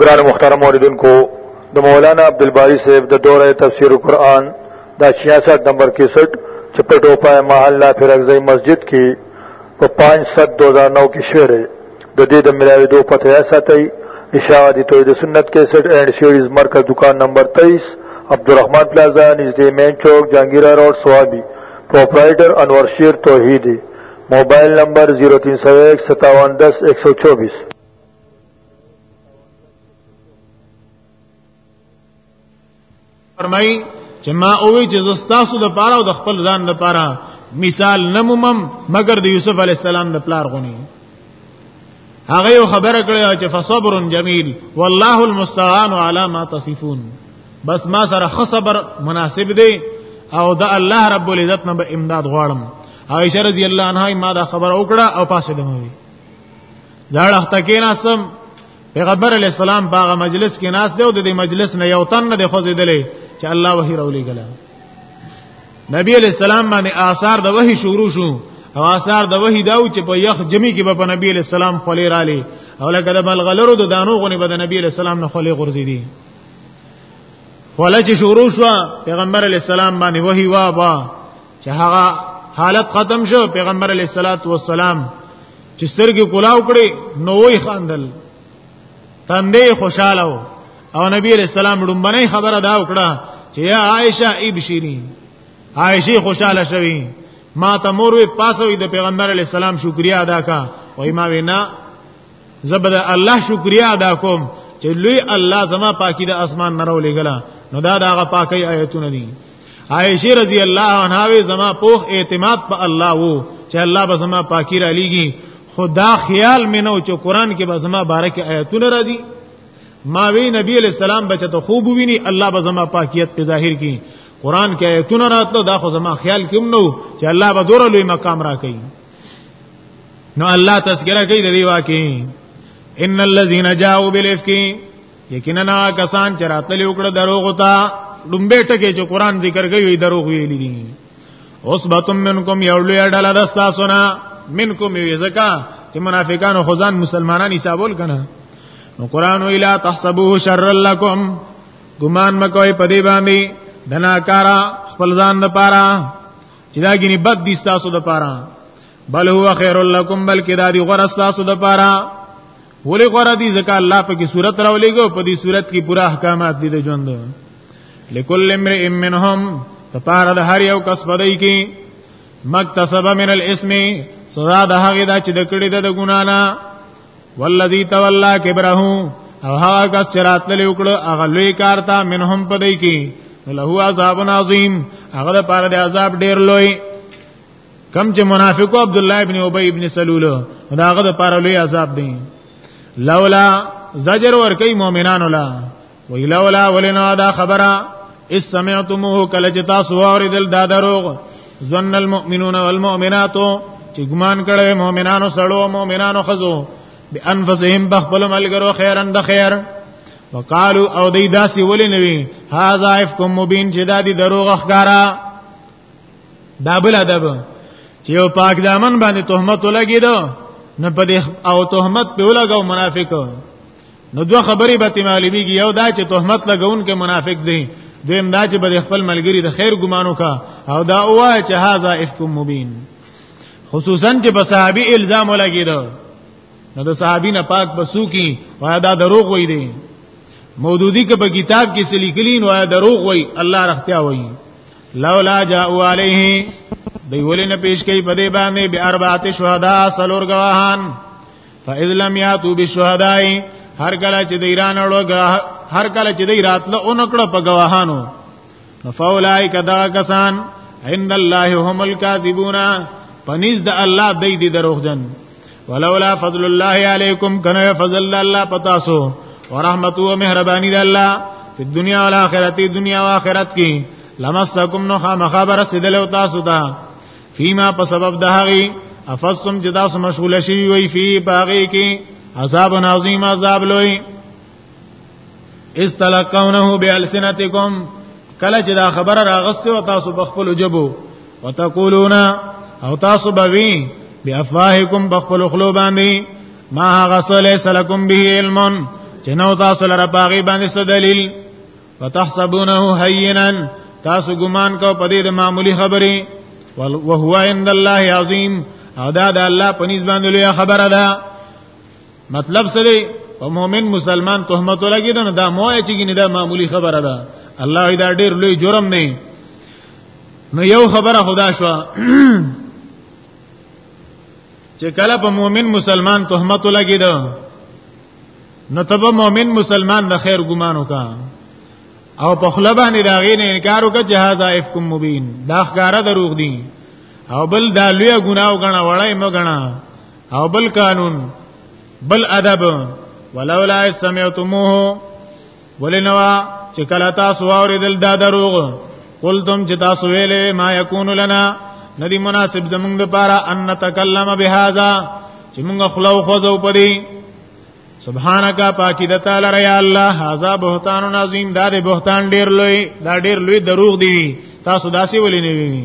ګران مختار موردن کو د مولانا عبدالباری صاحب د دوره تفسیر قرآن دا 66 نمبر 61 چپټو پای محله فرغزی مسجد کې په 5 7 2009 کې شعر د دې د ملاوي دوه پته یا ساتي اشاعه دي توحید سنت 61 اینڈ سیریز مرکز دکان نمبر 23 عبدالرحمن پلازا نږدې مین چوک جهانگیرا روډ سوابي پرپرایټر انور شیر توحیدی موبایل نمبر 03015710124 فرمای چې ما اوې چې زستاسو د پاره او د خپل ځان د پاره مثال نمومم مگر د یوسف علی السلام د پلار غونی هغه خبره کړې چې فصبر جمیل والله المستعان علی ما تصفون بس ما سره خصبر مناسب دی او د الله رب العزت نه به امداد غواړم عائشه رضی الله عنها ما دا خبر وکړه او پاسې دموي ځاړه تکینا سم پیغمبر علی السلام باغ مجلس کې ناس دی او د دې مجلس نه یو تن نه خوځې دلې چې الله وحی راولې ګلا نبی علی السلام باندې آثار د وحی شروع شو او آثار د وحی داو چې په یخ جمی کې په نبی علی السلام خلې را لې او لکه د بلغلرو د دانو غونې به د نبی علی السلام نه خلې غورځې دي ولا چې شروع شو پیغمبر علی السلام باندې وحی وا با چې هغه حالت ختم شو پیغمبر علی الصلات والسلام چې سترګې کولاو کړي نو وی خاندل تندې خوشاله و او نبی علیہ السلام ډومبنه خبره دا وکړه چې یا عائشه ای بشیری عائشه خوشاله شوی ما ته مور وی پاسوي د پیغمبر علیہ السلام شکریا ادا کا وای ما وینا زبر الله شکریا ادا کوم چې لوی الله زما پاکي د اسمان نه راولېګلا نو دا دغه پاکي آیتونه دي عائشه رضی الله عنها وی زما پوخ اعتماد په الله وو چې الله به زما پاکي را لېږي خدا خیال مې نو چې قران کې به زما بارک آیتونه راځي ما وی نبی علیہ السلام بچ ته خوب ویني الله به زما پاکیت په ظاهر کی قران کې آیتونه راتلو دا خو زما خیال کوم نو چې الله به دور لوی مقام را کوي نو الله تذکرہ کوي د دې واقعي ان الذين جاءوا بالافك یقینا کسان چې راتللی وکړه دروغ ته لومبه ټکی چې قران ذکر کوي دروغ ویلي دي اوس بتم منکم یو لوی ډله د تاسو نه منکم یو زکا چې منافقانو خزان مسلمانان حسابول کنه نو قران ویلا تحسبوه شر لکم ګمان مکوې پدی باندې دناکارا خپل ځان د پاره چې دا ګنې بد دي تاسو د پاره بل هو خیر لکم بلکې دا دی غره تاسو د پاره ولې غره دي ځکه الله په کې صورت راولېګو په دې صورت کې پورا احکامات دي د ژوند لکل امرئ منهم تپاره د هر یو کس بدای کې مکتسب من الاسم سزا د هغه دا چې د کړي د ګنا نه والذي تولى كبره او هغه کس چې راتللی وکړو هغه لوی کار ته منهم پدې کې له عذاب عظیم هغه د پاره د عذاب ډیر لوی کم چې منافقو عبد الله ابن ابي ابن سلول دا هغه د پاره لوی عذاب دی لولا زجر ور کوي مؤمنانو لا ویلا ولا ولنا دا خبره اس سمعتموه کله چې تاسو اوریدل دا دروغ ظن المؤمنون والمؤمنات چې ګمان کړي مؤمنانو سړو مؤمنانو خزو بانفسهم بخبل ملګرو خیرن د خیر وقالو او دی داسې ولې نوي هاذا افکم مبین چې دا دي دروغ اخګارا دا بل ادب چې یو پاک دامن باندې تهمت لګیدو نه په دې او تهمت په لګاو منافق نو دوه خبرې به تی معلومیږي یو دا چې تهمت لګون کې منافق دی دویم دا چې به خپل ملګری د خیر ګمانو کا او دا اوه چې هاذا افک مبین خصوصا چې په صحابي الزام ولګیدو نو د صحابین پاک بسو کی وای دا دروغ وای دی مودودی که په کتاب کې سلیکلین وای دروغ وای الله رختیا وای لولا جاءوا علیه دی ولې نه پیش کوي په دې باندې به اربعه شهدا سلور گواهان فاذ لم یاتو بشهدای هر کله چې د ایران اړو هر کله چې د راتله اونکړه په گواهانو فاولائک دا کسان عند الله هم الكاذبون پنیز د الله دای دی دروغجن ولولا فضل الله علیکم کنه فضل الله پتا سو ورحمت و مهربانی د الله په دنیا او آخرت دنیا او آخرت کې لمسکم نو خامخبر سیدل او تاسو ته فيما په سبب د هغه افستم جدا سم مشغول شي وي فی باغی کې عذاب عظیم عذاب لوی استلقونه بالسنتکم کله چې دا خبره راغسته او تاسو بخپل جبو وتقولون او تاسو بوي بافواهکم بخپل خلو باندې ما غسل سلکم به علم چې نو تاسو لره باغی باندې څه دلیل وتحسبونه هینا تاسو ګمان کو په دې د معمولی خبرې وهو عند الله عظیم او دا د الله په نسبت باندې لوی خبره ده مطلب څه دی په مؤمن مسلمان تهمت لګی دا دا موه چې ګینه دا معمولی خبره ده الله دا ډیر لوی جرم نه نو یو خبره خدا شو چې کله په مؤمن مسلمان تهمت لګی دا نو تبه مؤمن مسلمان د خیر ګمان وکا او په خله باندې دا غي نه انکار وکړه چې هاذا افکم مبین دا ښکارا دروغ دي او بل دا لوی ګناه وګڼه وړای مو غنا او بل قانون بل ادب ولولا سمعتموه ولنوا چې کله تاسو اوریدل دا دروغ قلتم چې تاسو ویلې ما یکون لنا ندی مناسب زمونږ لپاره ان نتکلم بهذا چې مونږ خلو خوځو پدی سبحانك پاکی د تعالی ریا الله هاذا بهتان عظیم دا د بهتان ډیر لوی دا ډیر لوی دروغ دی تاسو داسې ولې نه وی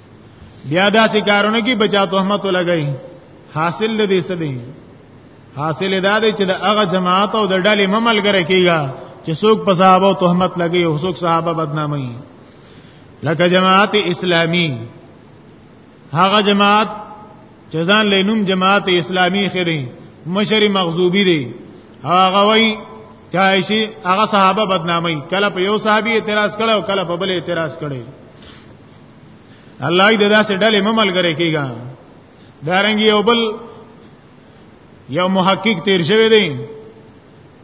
بیا دا سکارونه کی بچا تهمت لګی حاصل دې سدي حاصل دا دی چې د هغه جماعت او د ډلې ممل ګره کیږي چې څوک په صحابه او تهمت لګي او څوک صحابه بدنامي لکه جماعت اسلامی هغه جماعت چې ځان لینوم جماعت اسلامی خري مشری مغزوبی دی هغه وای چې عائشہ هغه صحابه بدنامي کله په یو صحابي اعتراض کړو کله په بل اعتراض کړي الله دې داسې ډلې مملګری کیږي دارنګ یو بل یو محقق تیر شوی دی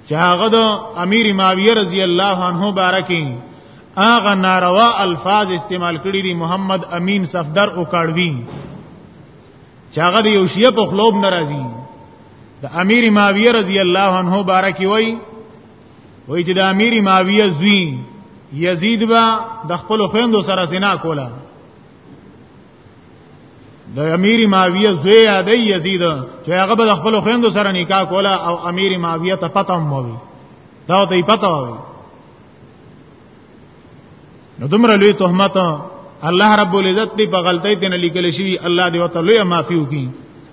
چې هغه د امیر معاویه رضی الله عنه بارکی هغه ناروا الفاظ استعمال کړی دی محمد امین صفدر او کاړوی چې هغه د یو شیعه په خلوب ناراضي د امیر معاویه رضی الله عنه بارکی وای وای چې د امیر معاویه زوی یزید با د خپل خويندو سره زنا کوله د امیر معاویه زوی یاد یزید چې هغه به د خپل خويندو سره نکاح کوله او امیر معاویه ته پته مو وی دا ته پته وی نو دومره لوی تهمت الله رب العزت دی په غلطۍ تن لیکل شوی الله دی وته لوی معافي وکي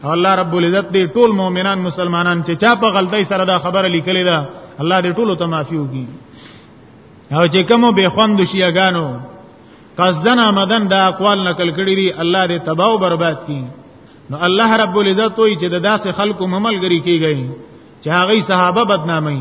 او الله رب العزت دی ټول مؤمنان مسلمانان چې چا په غلطۍ سره دا خبره لیکلې ده الله دی ټول ته معافي وکي او چې کوم به خوند شيګانو قصدن آمدن دا اقوال نقل کړی دی الله دی تباہ او برباد کړي نو الله رب العزت وی چې د داسې خلکو مملګری کیږي چې هغه صحابه بدنامي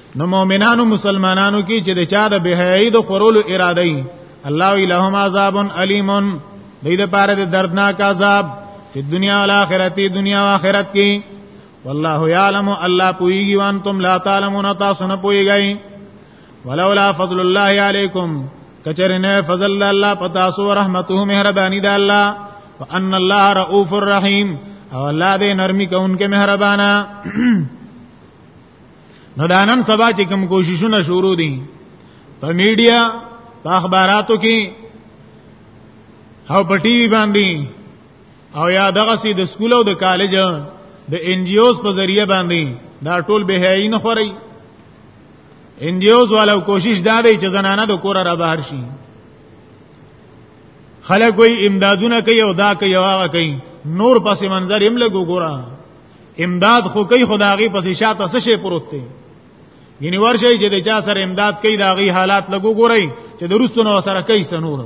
نو مؤمنانو مسلمانانو کې چې د چا د بهایي د خورولو اراده ای الله الہم عذاب الیم دې د پاره د دردناک عذاب چې دنیا او آخرت دنیا او آخرت کې والله یعلم الله پویږي وان تم لا تعلمون تاسو نه پویږئ ولولا فضل الله علیکم کچره نه فضل الله پتا سو رحمته مهربانی د الله وان الله رؤوف الرحیم او الله دې نرمي کوونکې مهربانا نو دا نن سبا چې کوم کوششونه شروع دي په میډیا په اخباراتو کې او په ټي وي باندې او یا دغه سي د سکول او د کالج د ان جی اوز په ذریعہ باندې دا ټول به هي نه خوري ان جی اوز والو کوشش دا دی چې زنانه د کور را بهر شي خلک وي امدادونه کوي او دا کوي هغه کوي نور پس منظر هم لګو ګورا امداد خو کوي خدایي پس شاته څه شي پروت دی یعنی ورشي چې د چا سره امداد کوي دا غي حالات لګو ګورئ چې د روسونو سره کوي سنور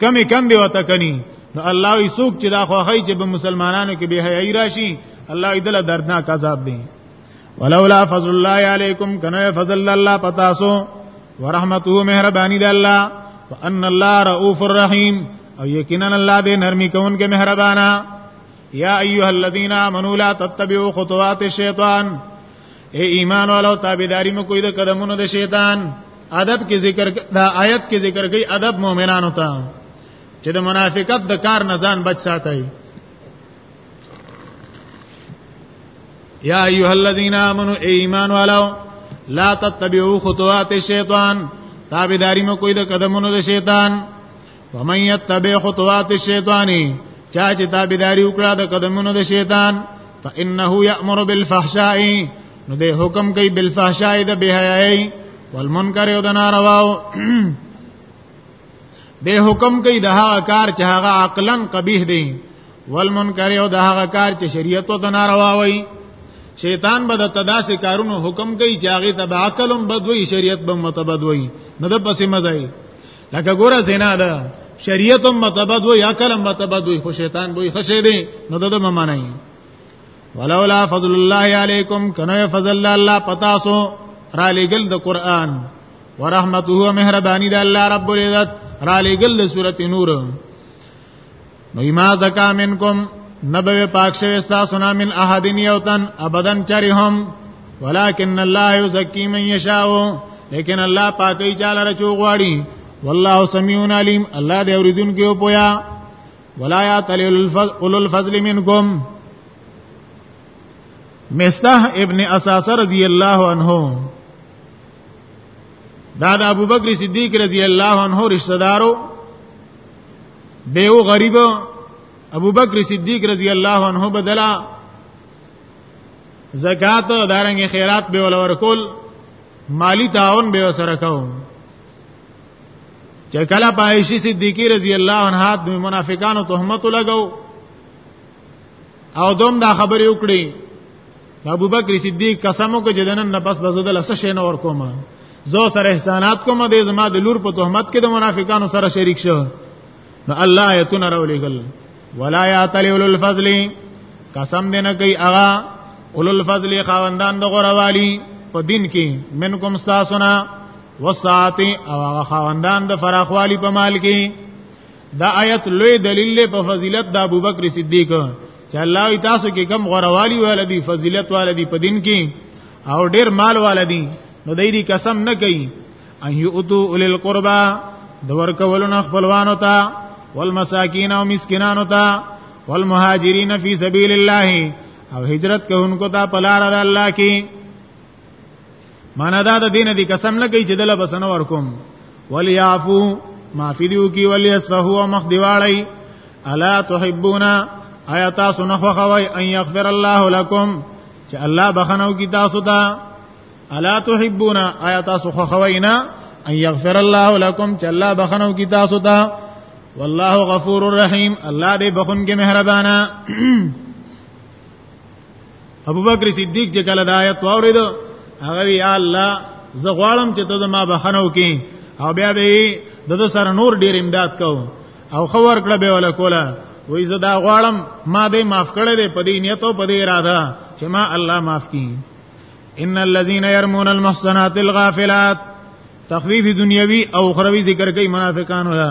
کمی کم دی وته کني نو الله یې سوق چې دا خو هي چې به مسلمانانو کې به حیاي راشي الله یې دل دردناک عذاب دی ولولا فضل الله علیکم کنه فضل الله پتاسو ورحمته مهربانی د الله وان الله رؤوف الرحیم او یقینا الله دې نرمی کوونکې مهربانا یا ایها الذین آمنوا لا تتبعوا خطوات الشیطان اے ایمان والو تابعداري مو کوی د قدمونو د شیطان ادب کې ذکر دا آیت کې ذکر کوي ادب مؤمنانو ته چې د منافقت د کار نه ځان بچ ساتي یا ایها الذین آمنوا ایمان والو لا تتبعوا خطوات الشیطان تابعداري مو کوی د قدمونو د شیطان ومن يتبع خطوات الشیطان چا چې تابعداري وکړه د قدمونو د شیطان فانه یامر بالفحشاء نو د حکم کوي بالفحشاء د بهایي والمنکر او د نارواو به حکم کوي د هغه کار چې هغه عقلا قبیح دی والمنکر او د هغه کار چې شریعت او د ناروا وي شیطان به د تداسې کارونو حکم کوي چې هغه تبع عقلم بدوي شریعت به متبدوي نه د پسې مزای لکه ګوره زنا ده شریعت هم متبد وي یا کلم متبد وي خو شیطان به خشه دي نو دغه ممنای ولولا فضل الله علیکم کنه فضل الله پتا سو را لګل د قران ورحمته مهربانی د الله رب العزت را لګل د سوره نور نو ما زکا منکم نبوی پاک شوی ستاسو نه من احدین یوتن ابدن چرهم ولکن الله یزکی من یشاء لیکن الله پاکی چاله رچو غواړي والله سمیع علیم الله دې اوریدونکو او پویا ولا یاتل اول الفضل منکم مستح ابن اساس رضی الله عنه دا د ابوبکر صدیق رضی الله عنه رشتہ دارو دیو غریب ابو بکر صدیق رضی الله عنه بدلا زکات دارنګ خیرات به ول ورکول مالی تعاون به وسره کوم چې کله پایشی صدیقی رضی الله عنها د منافقانو تهمت لګاو او دوم دا خبرې وکړي ابو بکر صدیق قسم وکړ چې دنن نه پس بزدل لس شي نه ور کوم زو سره احسانات کوم د زما د لور په تهمت کې د منافقانو سره شریک شو نو الله ایتون راولېګل ولا یاتل اول الفضل قسم دې نه کوي اغا اول الفضل خواندان د غوروالی په دین کې منکم استاسنا وساعتی او هغه خواندان د فراخوالی په مال کې دا آیت لوی دلیل په فضیلت د ابوبکر صدیق چې الله تاسو کې کم غوروالي ولدي فضیلت ولدي په دین کې او ډیر مال ولدي نو دای دې قسم نه کوي ان یؤتو اول القربا د ورکولون خپلوانو ته والمساکین او مسکینانو ته والمهاجرین فی سبیل الله او هجرت کوونکو ته په لار د الله کې معنا دا د دین دی قسم نه کوي چې دله بسنه ورکوم وليعفو معافي دیو کی وليسفهو مخ دیواړی الا تحبونا آیا تاسو نه خوښوي ان یغفر الله لكم چې الله بخنو کی تاسو ته الا تحبونا آیا تاسو خوښوي نه ان یغفر الله لكم چې الله بخنو کی تاسو ته والله غفور رحیم الله دې بخون کې مهربانا ابو بکر صدیق چې کله د آیت واورید هغه وی الله زه غواړم چې ته ما بخنو کې او بیا به د د سره نور ډیر امداد کو او خبر کړه به ولا کولا وای زه دا غواړم ما دې معاف کړې دې په دې نیت او په دې اراده چې ما الله معاف کړي ان الذين يرمون المحصنات الغافلات تخفیف دنیوي او اخروی ذکر کوي منافقانو لا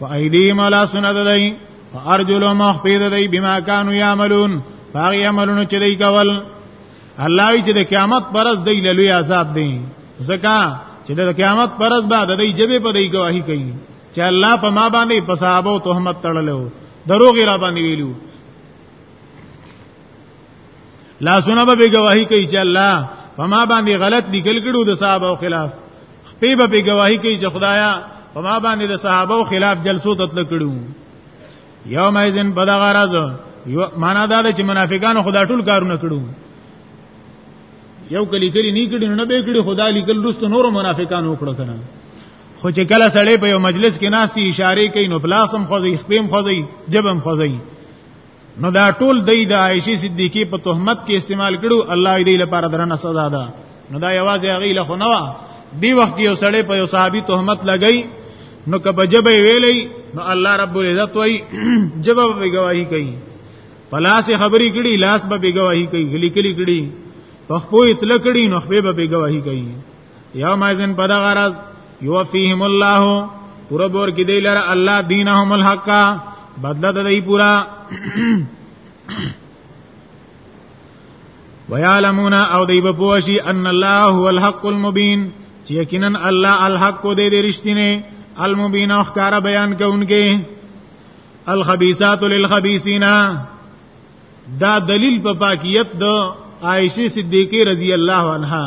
فایدی ملا سنت دای فارجل مخفید دای بما كانوا يعملون باغی عملونه چې دای کول الله چې د قیامت پرز دی لوی عذاب دی زکا چې د قیامت پرز بعد د جبه په دی گواہی کوي چې الله په ما باندې په صحابه تهمت تړلو دروغ را باندې ویلو لاسونه به گواہی کوي چې الله په ما باندې غلط لیکل کړو د صحابه خلاف خپې به گواہی کوي چې خدایا په ما باندې د صحابه خلاف جلسو تتل کړو یوم ایزن بدغه راز معنا دا چې منافقانو خدا ټول کارونه کړو یو کلی کلی نه کړي نه به کړي خدا لیکل دوست نور منافقان وکړه کنه خو چې کله سړی په یو مجلس کې ناسي اشاره کوي نو پلاسم خوځي خپېم خوځي جبم خوځي نو دا ټول د د عائشه صدیقه په تهمت کې استعمال کړو الله دې لپاره درنه سزا ده نو دا یوازې هغه له خو نه وا دی وخت یو سړی په یو صحابي تهمت لګی نو کبه جبه ویلې نو الله رب العزت وای جواب به گواہی کوي پلاس خبرې کړي لاس به به گواہی کوي غلي کړي کړي په خپل اطلاع کړي نو خپل به به گواہی کوي یوم ازن په دغه ورځ یوفیهم الله پورا بور کې دی لره الله دینهم الحق بدله د دی پورا ويعلمون او دی په پوشي ان الله هو الحق المبين چې یقینا الله الحق دی د رښتینه المبين او ښکار بیان کوونکې الخبيثات للخبيثين دا دلیل په پاکیت د عائشه صدیقه رضی الله عنها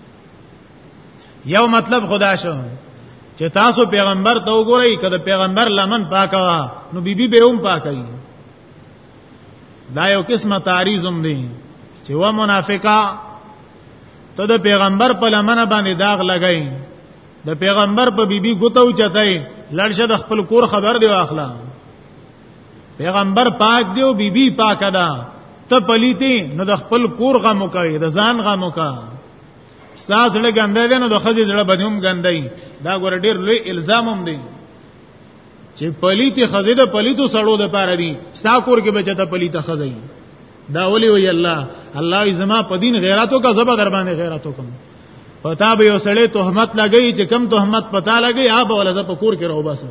یو مطلب خدا شو چې تاسو پیغمبر ته وګورئ کله پیغمبر لمن پاکوا نو بیبي به هم پاکي دا یو قسمه تعریزم دی چې و منافقا ته د پیغمبر په لمن باندې داغ لګای د پیغمبر په بیبي ګوتو چتای لړشه د خپل کور خبر دی واخلم پیغمبر پاک دی او بیبي بی پاک ده ته پلیتی نو د خپل کور غم وکړي د ځان غم وکړه ساز له ګندې ده نو د خځې زړه بدوم ګندې دا ګور ډیر لوی الزام هم دی چې پلیتی خځې د پلیتو سړو د پاره دي ستا کور کې بچته پلیته خځې دا ولي وی الله الله زما په دین غیراتو کا زبر در باندې غیراتو کوم پتا به یو سړی تهمت لګی چې کم تهمت پتا لګی آب ولزه په کور کې راو باسم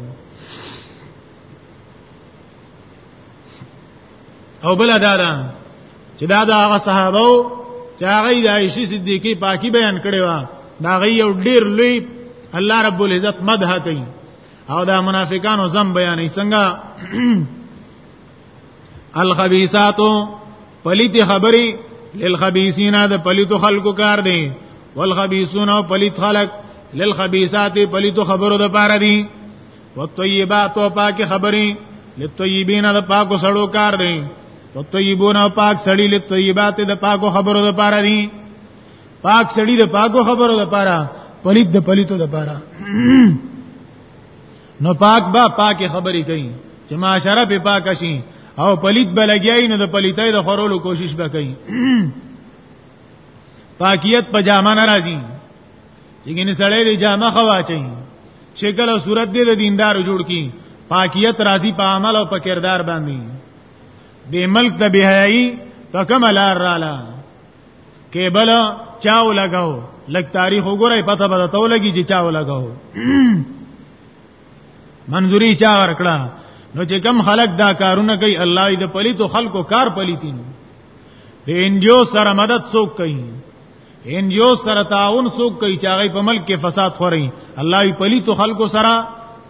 او بل دا ده چې دا د هغه صحابه چې هغه د عائشې صدیقې پاکي بیان کړي وا دا غي یو ډیر لوی الله رب العزت مدح کوي او دا منافقانو زم بیانې څنګه الخبيثات پلیت خبري للخبيثین د پلیت خلکو کار دي والخبيثون پلیت خلک للخبيثات پلیت خبرو د پاره دي والطيبات او پاک خبرې للطيبين د پاکو سړو کار دی والطيبون او پاک سړي للطيبات د پاکو خبرو د پاره دي پاک سړي د پاکو خبرو د پاره پلید د پلیتو د پاره نو پاک با پاک خبرې کوي چې معاشره په پاک شي او پلید بلګیای نو د پلیتای د خورولو کوشش وکړي پاکیت په جامه ناراضي چې ګینه سړی دی جامه خوا چي شکل او صورت دې د دیندار جوړ کی پاکیت راضی په عمل او په کردار باندې د ملک د بهایي په کوم لار رااله کېبل چاو لگاو لګ تاریخ وګورئ پته به تاسو لګی چې چاو لگاو منظوری چا ورکړه نو چې کم خلک دا کارونه کوي الله دې پلیتو خلکو کار پلیتین د انجو سره مدد څوک کوي ان یو سره تعاون سو کوي چې هغه په ملک کې فساد خوري الله یې پلیت خلکو سره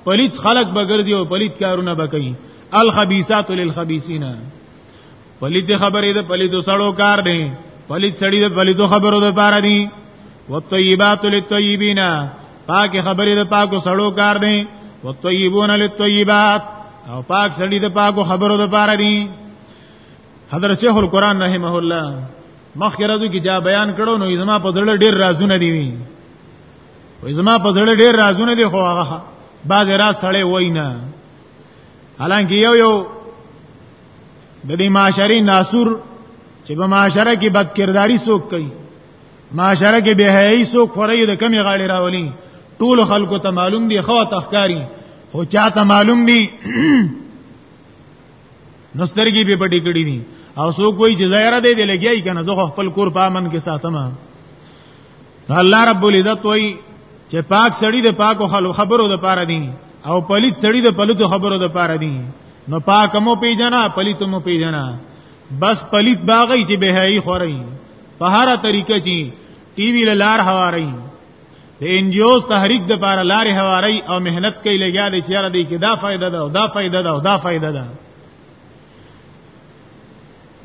پلیت خلق بغردي او پلیت کارونه بکوي الخبيثات للخبيثين پلیت خبرې ده پلیت سړو کار دی پلیت سړی ده پلیت خبرو ده پاره دی والطيبات للطيبين پاک خبرې ده پاکو سړو کار دی والطيبون للطيبات او پاک سړی ده پاکو خبرو ده پاره دی حضرت شیخ القرآن رحمه الله مخکې راځو کې جا بیان کړو نو زما په زړه ډیر رازونه دي وي وای زما په زړه ډیر رازونه دي خو هغه بعد را سړې وینا حالانکه یو یو د دې معاشري ناسور چې په معاشره کې بد کرداری څوک کوي معاشره کې به هي څوک خوري د کمی غاړي راولي ټول خلکو ته معلوم دي خو تخکاری خو چاته معلوم دي نو سترګې به پټې کړې دي او سو کوئی چې ظاهر دی دی لګیای کنه زه خپل کور په امن کې ساتم الله رب العزت وای چې پاک سړی د پاکو خلو خبرو د پاره دي او پلیت سړی د پلیتو خبرو د پاره دي نو پاک مو پیجنا پلیت مو پیجنا بس پلیت باغی چې بهایي خوري په هر طریقه چې ټي وی لار هواري د انجیوز تحریک د پاره لارې هواري او مهنت کوي لګیا دي چې را دي کې دا فائدہ ده او دا فائدہ ده او دا فائدہ ده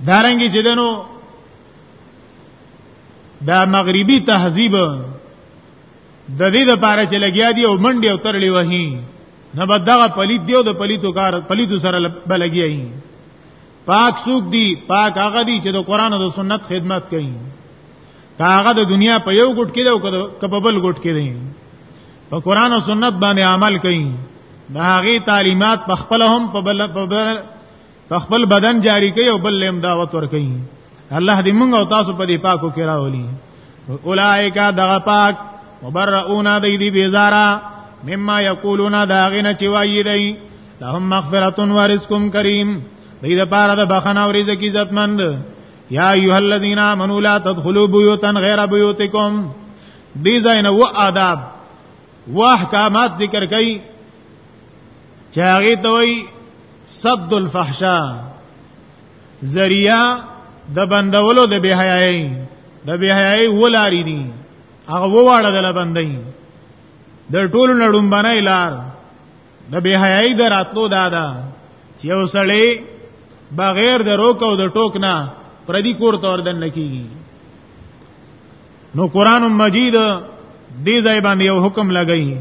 دارنګي چې دنو دا مغربي تهذیب د دې د پاره چې لګیا دي او منډي او ترلې وهي نه بدغه پلیت دی او د پلیتو کار پلیتو سره بلګیایي پاک سوق دی پاک هغه دی چې د قران او د سنت خدمت کوي دا هغه د دنیا په یو ګټ کې دی او که په بل ګټ کې دی په قران او سنت باندې عمل کوي دا هغه تعلیمات په خپل هم په بل په خپل بدن جاری کوي او بل لم دعوت ور کوي الله دې موږ او تاسو په دې پاکو کې راولي اولائک دغه پاک مبرؤون د دې بیزارا مما یقولون دا غنه چې وایي دی لهم مغفرة ورزق کریم دې لپاره د بخنه او رزق عزتمند یا ایها الذین آمنوا لا تدخلوا بیوتا غیر بیوتکم دی زین و آداب و احکامات ذکر کئ چاغی توي صد الفحشا ذریعہ د بندولو د بهایي د بهایي ولاری دي هغه وواړه د لبندای د ټولو نړم باندې لار د به حیاي دراتلو دادا چې یو سړی بغیر د روک او د ټوک نه پردي کور ته وردن نکیږي نو قران مجید دې ځای باندې یو حکم لګی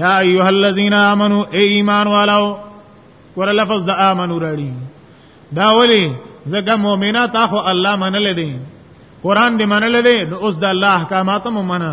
یا ایها الذین آمنو ای ایمان والو ور لفظ د آمنو راړي دا ولی زګه مؤمنات اخو الله منل دي قران دې منل دي نو اوس د الله احکامات هم منه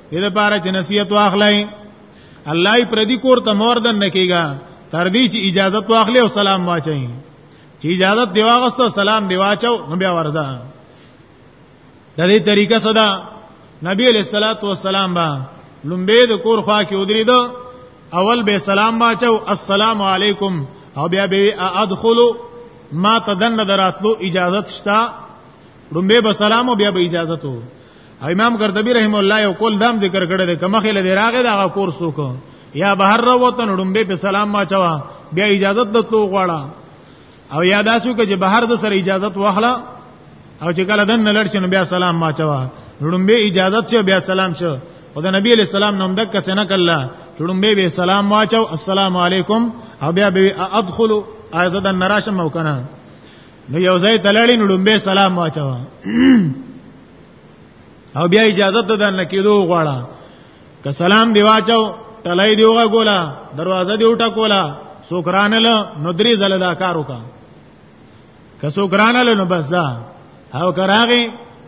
دې لپاره چې نصیحت واخلای الله یې پردي کور ته مور دن نکیږي تر دې چې اجازه واخلې او سلام واچي چې اجازه دی واغسته سلام دی واچو نو بیا ورځه د دې طریقه صدا نبی علیہ الصلوۃ والسلام با لومبه د کور خوا کې ودرید اول به سلام واچو السلام علیکم او بیا به ادخلوا ما تدن دراتلو اجازت شتا لومبه به سلام او بیا به اجازت وو امام قرطبي رحم الله یو کول دام ذکر کړی دی کومه خله دی راغی دا کور سوک یا بهر وروته نړمبه په سلام ما چوا بیا اجازه د تو غواړه او یا داسو کې چې بهر د سره اجازه واخلا او چې کله دن لړ شنو بیا سلام ما چوا نړمبه اجازه چې بیا سلام شو او د نبی علی السلام نوم دک سنه کله نړمبه به سلام ما چوا السلام علیکم او بیا به ادخلوا ایزه د نراشم او کنه نو یو ځای تللی نو لومبه سلام واچو او بیا اجازه ته دن کېدو غواړه که سلام دی واچو تلای دیوغه ګولا دروازه دی وټه کولا سوکرانل نو درې زله دا کار وکا که سوکرانل نو بس دا او کراغه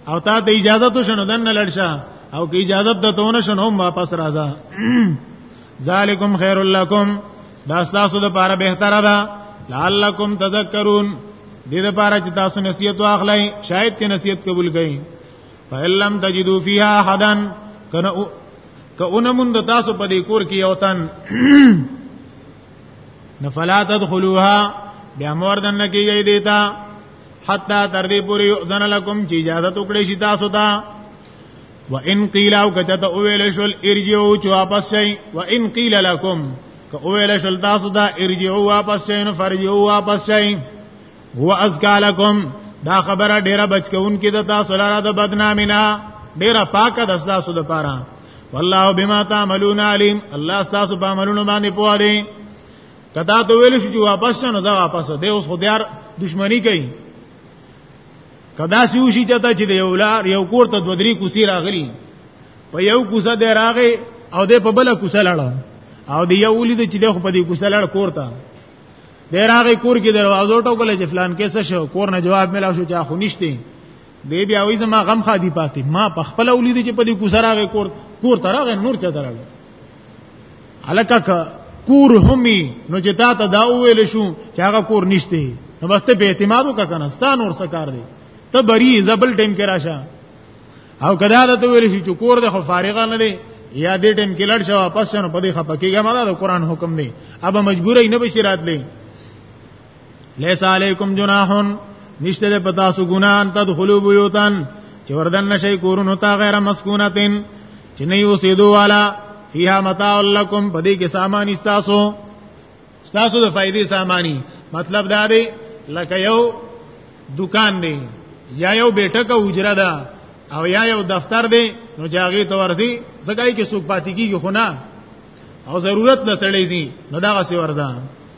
او تا ته اجازه تو شنو دن لړشه او که اجازه ته تونه شنو واپس راځه ذالکم خیر لکم دا تاسو د پاره بهتره ده لعلکم تذکرون دې د پاره چې تاسو نصیحت واخلئ شاید چې نصیحت قبول کړئ فإلم تجدو فیها حدا کنه که اونمون د تاسو په دې کور کې یو تن نفلا تدخلوها بیا مور دن کیږي دیتا حتا تر دې پورې ځن لکم چې اجازه وکړي شي تاسو ته و ان قیل او کته ته ویل شول ارجعو چې واپس شئ و ان قیل لكم که ویل شول تاسو دا ارجعو واپس شئ نو فرجعو واپس شئ هو ازکا لكم دا خبره ډیره بچکون کې د تاسو لاره د بدنامینا ډیره پاکه د تاسو د پاره والله بما تعملون علیم الله تاسو په عملونو باندې پوه دی کدا ته ویل شو چې واپس شنو دا واپس دی اوس خو دیار دشمنی کوي کدا سی وشي چې ته چې د یو لار یو کور ته دوه درې کوسی راغلی په یو کوسه دی راغی او د په بل کوسه لاړ او دی یو ولید چې د په دې کوسه لاړ کور ته دی راغی کور کې دروازه ټوکل چې فلان کې څه شو کور نه جواب ملا شو چې خو نشته دی بیا وای زما غم خادي پاتې ما په خپل ولید چې په دې کوسه راغی کور کور ته راغی نور چا ته راغی الکه کور همي نو چې تا ته دا ویل شو چې هغه کور نشته نو بس ته به اعتماد وکنه ستان ور سکار دی ته بری زبل ټیم کې راشه او کدا ته ویل شي چې کور د خو فارغه نه دی یا دې ټیم کې لړ شو واپس شنو په دې خپکیږه ما دا قرآن حکم دی اب مجبورې نه بشی راتلې لیس علیکم جناح نشته ده پتا سو ګنا ان تدخلوا بیوتن چې وردن نشي کورونو ته غیر مسکونتن چې نه یو سیدو والا فیها متاع لکم پدې کې سامان استاسو استاسو د فائدې سامانی مطلب دا دی لکه یو دکان دی یا یو بیٹک اجره ده او یا یو دفتر دی نو جاغي ته ورځي زګای کې سوق پاتې کیږي خو نه او ضرورت لسړې زی نو دا غسی ورده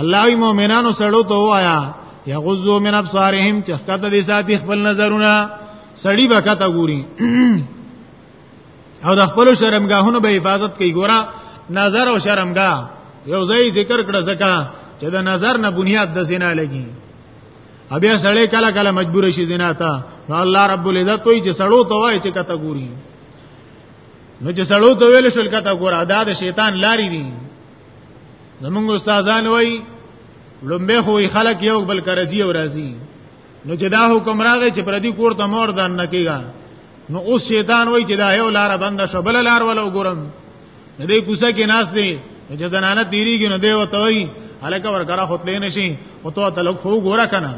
الله ای مؤمنانو سړو ته وایا یغزو من ابصارهم چې کته دې ساتي خپل نظرونه سړی به کته ګوري او د خپل شرمګاهونو به حفاظت کوي ګورا نظر او شرمګاه یو ځای ذکر کړه زکه چې د نظر نه بنیاد د زنا لګي بیا سړی کله کله مجبور شي زنا ته نو الله رب العزت وایي چې سړو ته وایي چې کته ګوري نو چې سړو ته ویل شل کته ګور ادا د شیطان لاري دي زمونږ استادان وای لومبه خو خلک یو بل کرزی او راضی نو چې دا حکم راغی چې پردي کور ته مور دان نه کیږي نو اوس شیطان وای چې دا یو لار بنده شو بل لار ولا وګورم دې کوسه کې ناس دی چې زنانه تیریږي نو دی وته وای هلکه ورکره خپل نه شي او ته تلک هو ګوره کنه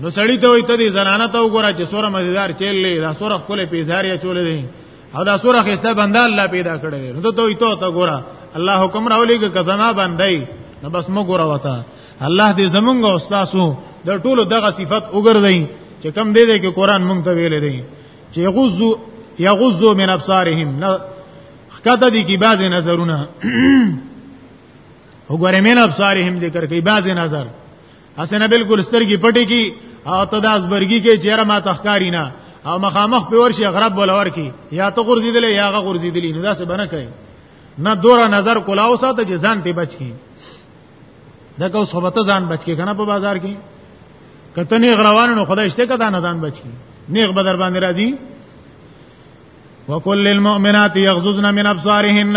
نو سړی ته وي ته دې زنانه ته وګوره چې سوره مزیدار چیل لې دا سوره خپل پیزاریا چولې دي او دا سوره خسته بنده الله پیدا کړې نو ته وي ته ته ګوره الله حکم راولې که زما باندې نو بس مو ګوره وتا الله دې زمونږ او تاسو د ټولو دغه صفت وګرځي چې کم دې دې کې قران مونږ ته ویلې دي چې غزو یغزو من ابصارهم خکته دي کې بعض نظرونه وګوره من ابصارهم ذکر کوي بعض نظر حسنه بالکل سترګې پټې کی او ته داس برګی کې چیرې ما تخکاری نه او مخامخ په ورشي غرب ولور کی یا ته غورځیدلې یا غ غورځیدلې نو داسې بنه کوي نه دوره نظر کولاو ساته چې ځان ته بچ کی دا کو صحبت ځان بچ کی کنه په بازار کې کته نه غروان نو خدای شته کدا نه ځان بچ کی نیغ بدر باندې راځي وکل للمؤمنات یغززن من ابصارهن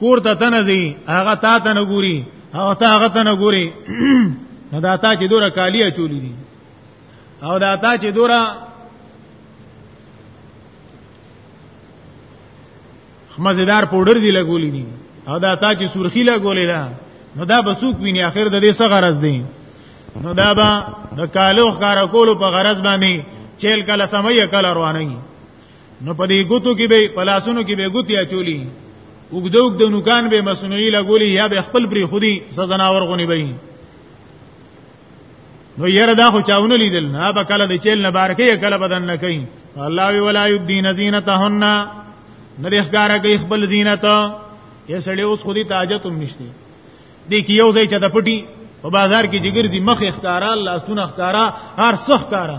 کور ته تنځي هغه تا ته نه ګوري او تا هغه ته نه ګوري نو دا تا چې دوره کالی چولې دي او دا تا چې دوره مزیدار پودر دی لګولې دي او دا تا چې سرخی لګولې ده نو دا بسوک ویني اخر د دې څه غرض دی نو دا به د کالو ښکارا کولو په غرض باندې چیل کله سمې کله روانه نو په دې ګوتو کې به پلاسونو کې به ګوتی اچولی وګدو وګدو نوکان به مصنوعي لګولي یا به خپل پری خودي سزنا ورغونی به نو یره دا خو چاونه لیدل نه به کله د چیل نه بار کې کله بدن نه کوي الله وی ولا یدین زینتهن نه د ښکارا کوي خپل زینت یې سړی اوس خودي تاجت هم نشته دې کې یو ځای چې د پټي په بازار کې جګرځي مخ ښکارا لاسونه ښکارا هر څه ښکارا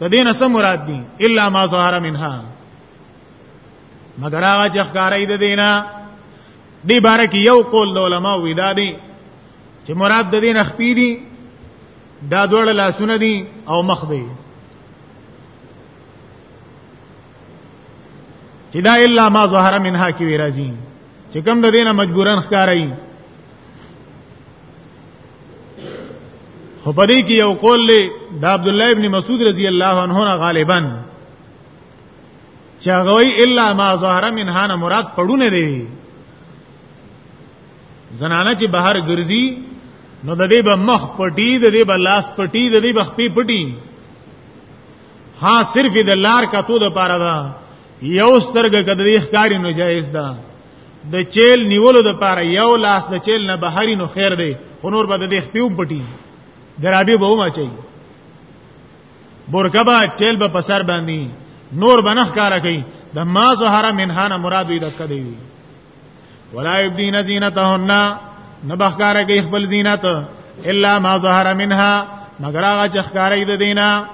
د دین سم مراد دي الا ما ظهر منها مگر هغه چې ښکارې د دینه دی باره کې یو قول د علما وی دا دی چې مراد د دین خپې دي دا دوړ لاسونه دي او مخ دی چې دا الا ما ظهر منها کې وی راځي چې کوم د دینه مجبورن ښکارې خو په دې کې یو قول له د عبد الله ابن مسعود رضی الله عنه نه غالبا چې هغه وی الا ما ظهر من هان مراد پړونه دی زنانه چې بهر ګرځي نو د دې به مخ پټي د دې به لاس پټي د دې به خپې پټي ها صرف د لار کتو د پاره دا یو سترګه کده ښکاری نو جایز ده د چیل نیولو د پاره یو لاس د چیل نه بهاري نو خیر دی خو نور به د خپیو پټي درابي به ومه چي بورکبا چیل به په سر باندې نور بنخ کار کوي د ما زهر منهانه مراد وي د کدی وي ولا یبدین زینتهن نبخکار کوي خپل زینت الا ما زهر منها مگر هغه چې ښکارې د دینه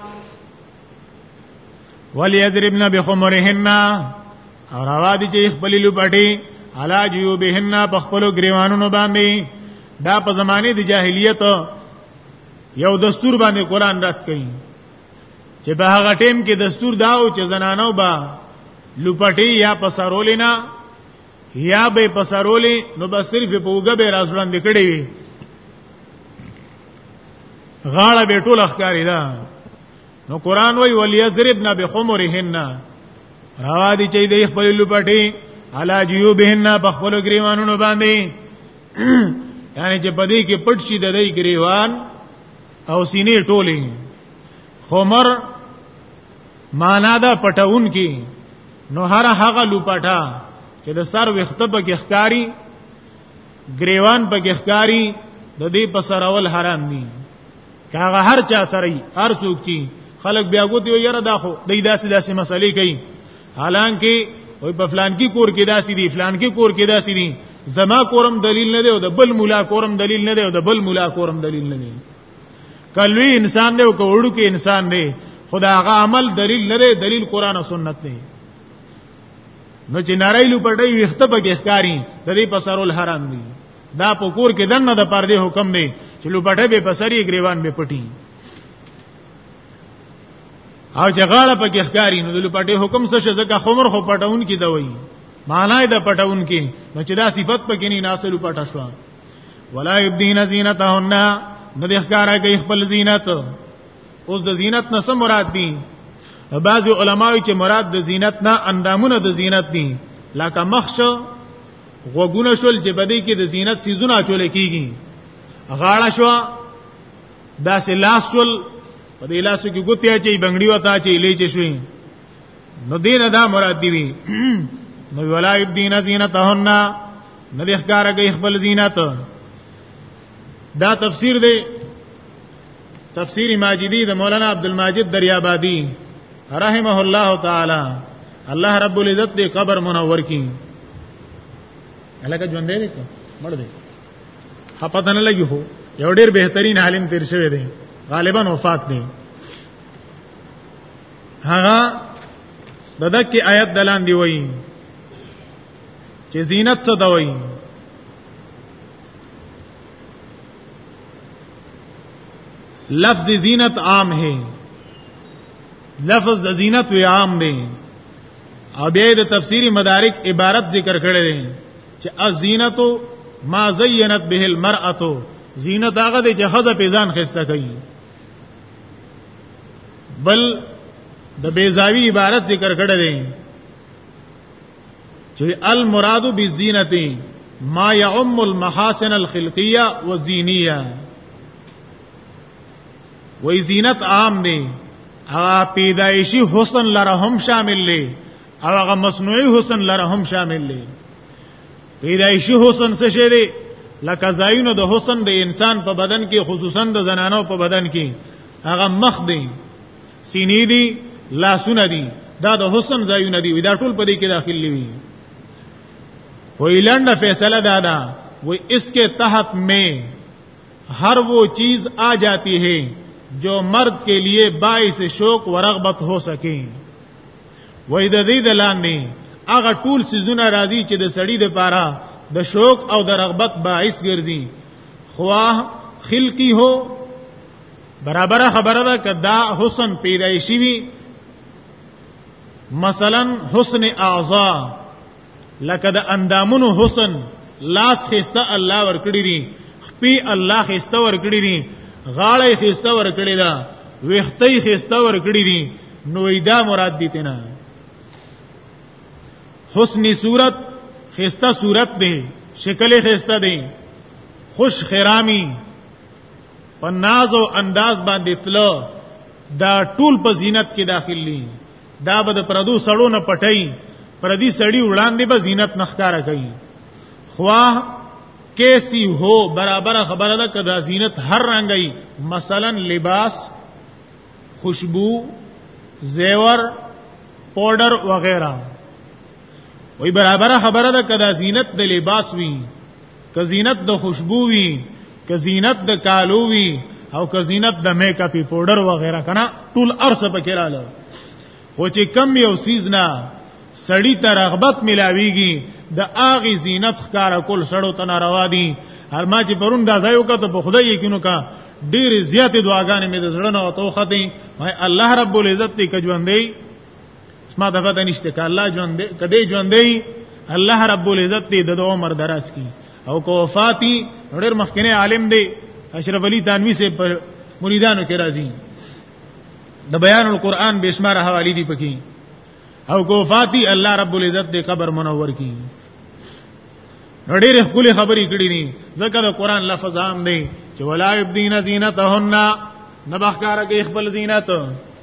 وليضربن بخمرهن او روا دي چې خپل لپټي علا جیوبهن په خپل گریوانونو باندې دا په زمانه د جاهلیت یو دستور باندې قران رات کړي چې په هغه ټیم کې دستور داو چې زنانو با لپټي یا پسرولینا یا به پسرولی نو بس صرف په وګه به راځوړاندې کړي وي غاړه به ټول اخکاری ده نو قران وی وليضربنا بخمرهن روا دي چې د خپل لپټي علا جيوبهن په خپل گریوانونو باندې یعنی چې پدې کې پټ شي د دې گریوان او سینې ټولې خمر معنا دا پټون کې نو هر هغه لپټا چې د سر وخت په کې ښکاری گریوان په ګخکاری د دې په سر اول حرام دي کاغه هر چا سره هر څوک چی خلک بیا ګوتی یره دا خو دای داسې داسې مسلې کوي حالانکه وای په فلان کې کور کې داسې دي فلان کې کور کې داسې دي زما کورم دلیل نه دی او د بل مولا کورم دلیل نه دی او د بل مولا کورم دلیل نه دی کلوی انسان دی او کوړو کې انسان دی خدا هغه عمل دلیل نه دی دلیل قران او سنت دی نو چې نړۍ لو پر دې وخت په کې ښکاری د دې په سرول حرام دي دا په کور کې دنه د پردې حکم دی چې لو پټه به په سری گریوان به پټي او چې غاړه په کې ښکاری نو د لو پټه حکم څه شي ځکه خمر خو پټون کې دوي معنی د پټون کې نو چې دا صفت پکې نه ناسلو پټه شو ولا يبدين زينتهن نو د ښکارا کوي خپل زینت اوس د زینت نه سم مراد دي بعض علماوی چې مراد د زینت نه اندامونه د زینت دي لکه مخش غوګونه شول چې بدی کې د زینت سيزونه چول کیږي غاړه شو داسې لاس شول په دې لاسو کې ګوتیا چې بنگړی وتا چې لې چې شوي نو دین دا مراد دی وی نو ولا یبدین زینتهن نو د ښکارګې خپل زینت دا تفسیر دی تفسیر ماجدی د مولانا عبدالماجد دریابادی رحمه الله تعالی الله رب العزت دې قبر منور کړي الګه ژوند دې ته مړ دې خپته نه لګي هو یو ډیر بهترین عالم تیر شوی دی غالبا وفات دی هغه د دکې آیت دلان دی وایي چې زینت څه دوي لفظ زینت عام ہے لفظ د زینت وی عام دی او بیا د تفسیری مدارک عبارت ذکر کړی دی چې الزینت ما زینت به المرأه زینت هغه دی چې خزه په ځان خسته کوي بل د بیزاوی عبارت ذکر کړی دی چې المراد بالزینه ما يعم المحاسن الخلقيه والزينيه وای زینت عام دی هغه پیدایشي حسن لره هم شامل دی او هغه مصنوعي حسن لره هم شامل دی پیدایشي حسن څه شی دی لکه زاینو د حسن د انسان په بدن کې خصوصا د زنانو په بدن کې هغه مخ دی سینې دي لاسونه دي دا د حسن ځایونه دي دا ټول په دې کې داخلي وي وی لنډه فیصله دا ده وی اس کے تحت میں ہر وہ چیز آ جاتی ہے جو مرد کے لیے باعث شوق و رغبت ہو سکے وی د دې د لاندې هغه ټول سيزونه راځي چې د سړی د پاره د شوق او د رغبت باعث ګرځي خواه خلقی هو برابر خبره ده کدا حسن پیدایشي وي مثلا حسن اعضاء لکه د اندامونو حسن لاس خسته الله ورکړي دي خپي الله خسته ورکړي دي غاړه خسته ورکړي ده وختي خسته ورکړي دي نو ایدا مراد دي تینا حسن صورت خسته صورت دی شکل خسته دی خوش خرامی په ناز او انداز باندې تلو دا ټول په زینت کې داخلي دا به د پردو سړو نه پټي پردي سړی وړاندې به زینت نخکاره کوي خوا کیسی هو برابر خبره ده کدا زینت هر رنگي مثلا لباس خوشبو زیور پاوډر وغیرہ وای برابر خبره ده کدا زینت د لباس وی که زینت د خوشبو وي که زینت د کالو وي او که زینت د میک اپ پاوډر و غیره کنه ټول ارس په کې رااله خو چې کم یو سیز نه سړی ته رغبت ملاویږي د اغي زینت ښکار کول سړو ته ناروا دي هر ما چې پرون دا ځای وکړه په خدای یقینو کا ډېر زیاتې دعاګانې مې د زړه نه وته وختې مې الله رب العزت دې کجوندې ما د پته نشته ک الله ژوند دی کدی ژوند دی الله رب العزت دې د عمر دراز کی او کو وفاتی ډېر مخکنه عالم دی اشرف علی تنوی سے پر مریدانو کې راځي د بیان القرآن بشمار حوالی دی پکې او کو وفاتی الله رب العزت دې قبر منور کی ډېر خپل خبرې کړې دي ځکه د قرآن لفظ عام دی چې ولا یبدین زینتهن نبخکار کې خپل زینت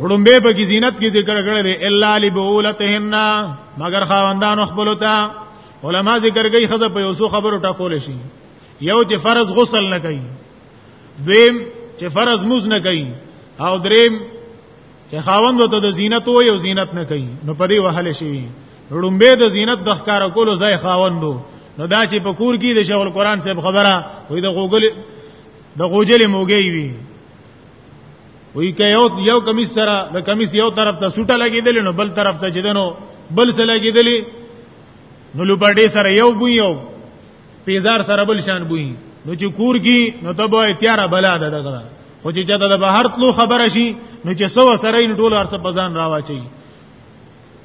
وړومبه په کې زینت کې ذکر کړل دی الا لبولتهن مگر خواندان خپل ته علما ذکر کوي خزه په یوسو خبرو ټاکول شي یو چې فرض غسل نه کوي دویم چې فرض موز نه کوي او دریم چې خاوند ته د زینت او یو زینت نه کوي نو په دې وهل شي وړومبه د زینت د ښکارا کولو ځای خاوندو نو دا چې په کور کې د شغل قران صاحب خبره وي د غوګل د غوجلې موګي وي وی که یو یو کمیس سره د کمیس یو طرف ته سوټه لګیدل نو بل طرف ته چدنو بل سره لګیدل نو لوبړې سره یو بو یو پیزار سره بل شان بوې نو چې کور کی نو ته به تیار بلا ده دغه خو چې چاته د بهر تلو خبره شي نو چې سو سره یې ټول ارسه پزان راواچي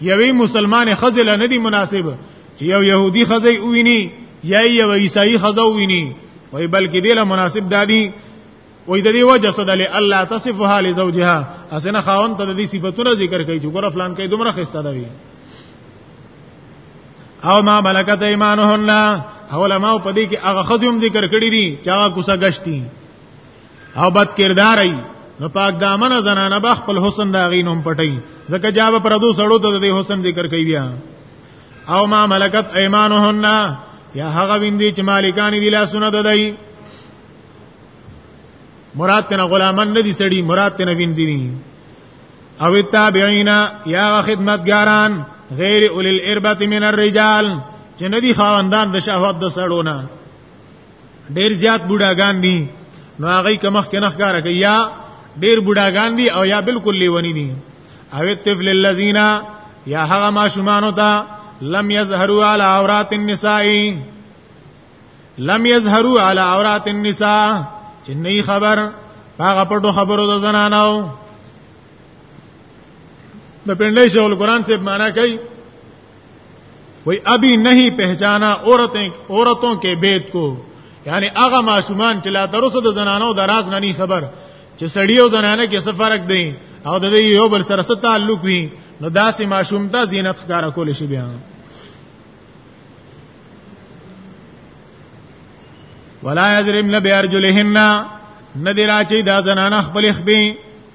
یوې مسلمان خزل نه دی مناسب چې یو يهودي خزې ویني یا یو عیسائی خزو ویني وای بلکې دله مناسب دادی وای د دې وجه صد له الله تصفها لزوجها اسنه خاون ته د دې صفاتونه ذکر کوي چې ګور فلان کوي دومره خسته دی او ما ملکت ایمانهن علماء په دې کې هغه خزم ذکر کړی دي چې هغه کوسه گشتي او بد کردار ای نو پاک دامن زنانه به خپل حسن دا غینوم پټي ځکه جواب پر دو سړو ته د حسن ذکر کوي بیا او ما ملکت ایمانهن یا هغه ویندې چې مالکان دي لاسونه ددای مراد تنه غلامان نه دي سړي مراد تنه ویندې دي او تابعینا یا خدمتګاران غیر اول الاربه من الرجال چې ندي خواندان د شهوت د سړونه ډیر زیات بوډاګان دي نو هغه کمخ کې نخ کار کوي یا ډیر بوډاګان دي او یا بالکل لیونی دي او الطفل الذين یا هغه ماشومان ته لم يظهروا على عورات النساء لم يظهروا على عورات النساء چې نه خبر هغه پټو خبرو د زنانو د پندای شول قران سے معنا کوي وای ابي نہیں پہچانا عورتیں عورتوں کے بیت کو یعنی هغه معصومان چې لا تر اوسه د زنانو د راز نه خبر چې سړی او زنانه کې څه فرق دی او د یو بل سره څه تعلق وي نو داسې معصوم ته زینت ښکار کول شي بیا ولا یذرمن بیارجلهن ندی راچی دا زنانه خپل خبي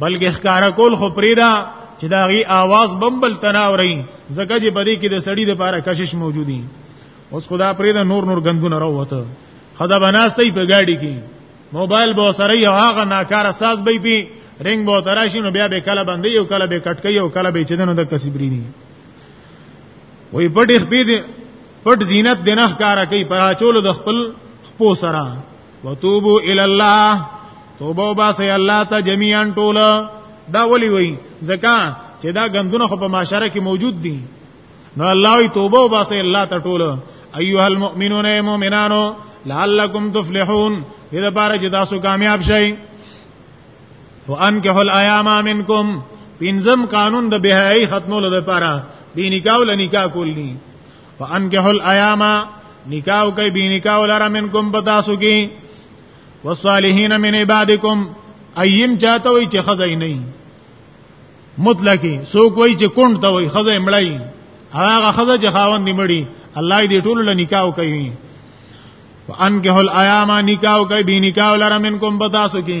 بلکې ښکارا کول خو پریدا چې دا غي आवाज بمبل تناوري زکه چې بری کې د سړی د پاره کشش موجودي اوس خدا پریدا نور نور غندونه راوته خدا بناستې په گاډي کې موبایل به سره یو هغه ناکار اساس به پی رنگ به تراشي نو بیا به کله باندې یو کله به کټکې یو کله به چدنو د کسبري نه وي پټې خپې پټ زینت دنه کار کوي پر اچول د خپل خپو سره وتوبو ال الله توبه وباسي الله ته جميعا ټول دا ولي وي ځکه چې دا غندونه خو په معاشره کې موجود دي نو الله وي توبه وباسي الله ته ټول ايها المؤمنون اي مؤمنانو لعلكم تفلحون دې لپاره چې تاسو کامیاب شئ وانکحوا الايام منکم پنځم قانون د بهایي ختمولو لپاره بینکاو لنکاح کولی فانکحوا الایام نکاح کوي بي نکاح ولر منکم بتاسو کې والصالحین من عبادکم ایم چاته وي چې خزای نه مطلقي سو کوئی چې کون ته وي خزه مړای هغه خزه چې خاوند دی مړی الله دې ټول له نکاح کوي وان کهل ایاما نکاح کوي به نکاح لرم منکم بتاسو کې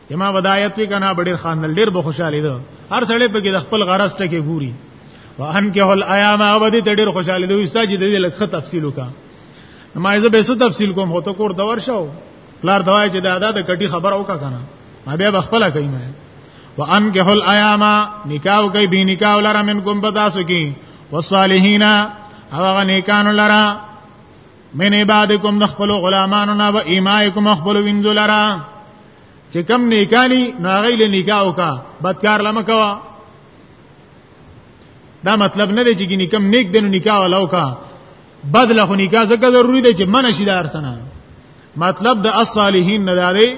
چې ما بدايت وی کنه ډېر خاندل ډېر به خوشاله ده هر سړی په کې د خپل غرض ټکي ګوري وان کې هل ايام ابدي ته ډېر خوشاله ده استاد دې دې لکه تفصیل وکا ما یې به څه تفصیل کوم هوته کور دور شو لار دوای چې دا دا د کټي خبر وکا کنه ما بیا بخپله کوي ما وان کې هل ايام نکاح کوي به نکاح لره من کوم بداسو کې والصالحین او هغه نیکانو لره من عبادکم د خپل غلامانو نه و ایمائکم خپل وینځلرا چې کم نیکانی نو هغه له نکاح وکا بدکار لمه کوا دا مطلب نه دی چې ګینه کم نیک دنو نکاح ولا وکا بدله خو نکاح زکه ضروری دی چې من شي دار سنه مطلب د الصالحین نه دی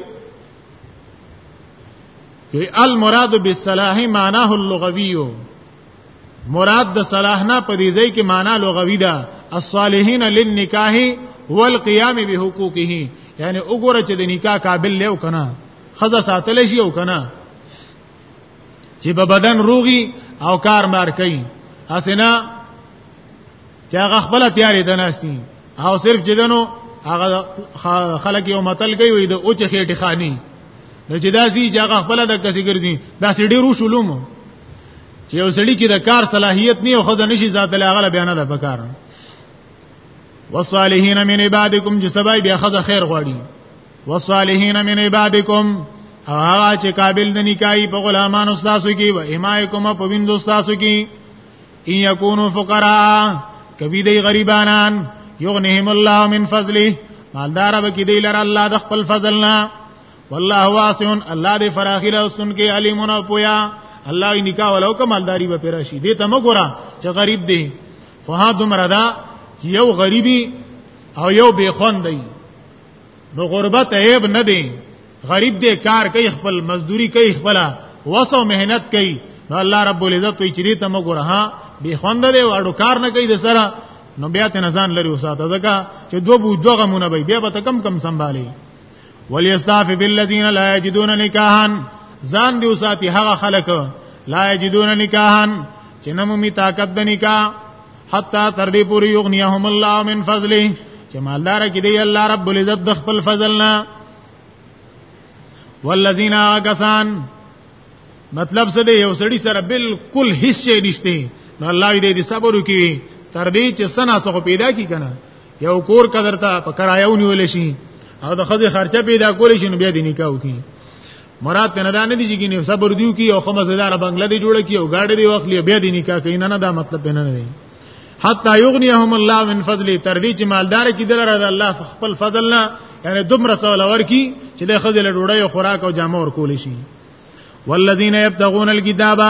چې المراد بالصلاح معناه اللغوی مراد د صلاح نه په دې ځای کې معنا لغوي ده الصالحین للنکاح والقيام بحقوقه یعنی وګوره چې د نکاح قابل لیو کنه خزه ساتل شي او کنه چې په بدن روغي او کار مار کوي اسنه چې هغه خپل تیارې ده ناسي او صرف جدنو هغه خلک یو متل کوي وي د اوچ خېټه خاني نو چې داسي چې هغه خپل د کسي ګرځي داسې ډیرو شلوم چې یو سړی کې د کار صلاحیت نه خو د نشي ذات له هغه بیان ده پکار والصالحین من عبادکم چې سبای بیا خزه خیر غواړي والصالحین من عبادکم او هغه چې قابل د نکای په غلامانو تاسو کې و امایکم په ویندو تاسو کې ان یکونو فقراء کبي دی غریبانان یغنهم الله من فضله مالدار به کې دی لره الله د خپل فضلنا والله واسع الله دې فراخي له سن کې عليمونه پویا الله یې نکاح ولو کمالداري به پیرا شي دې ته مګورا چې غریب دی خو ها دومره دا چې یو غریبي او یو بے خوان دی نو غربت عیب نه دی غریب دې کار کوي خپل مزدوري کوي خپل وسو مهنت کوي نو الله رب العزت وی چې دې ته مګورا ها بے خوان دی واړو کار نه کوي د سره نو بیا ته نزان لري وساته ځکه چې دوه بو دوغه مونږ به بیا به کم کم سنبالي وليستعف بالذين لا يجدون نکاحا ځان دی وساتي هغه خلک لا يجدون نکاحا چې نمومي طاقت د نکاح حتا تر دې پوري یغنیهم الله من فضله چې مالدار کې دی الله رب العزت د خپل فضل نه والذین آکسان مطلب څه دی یو سړی سره بالکل هیڅ شي نشته نو الله دې دې صبر وکړي تر دې چې سنا څخه پیدا کی کنه یو کور کدرته په کرایو نیول شي او د خځه خرچه پیدا کول شي نو بیا دې نکاح وکړي مراد نه دا نه دي چې نه صبر دیو کی او خمه زدار بنگله دی جوړه کی او گاډي دی واخلي بیا دې نکاح کوي نه نه دا مطلب نه نه دی حتا یغنیهم الله من فضل تر دې چې مالدار کی دلر د الله خپل فضل نه یعنی دوم رسول اور کی چې د خځه له ډوړی او خوراک او جامه ور کول شي والذین یبتغون الكتاب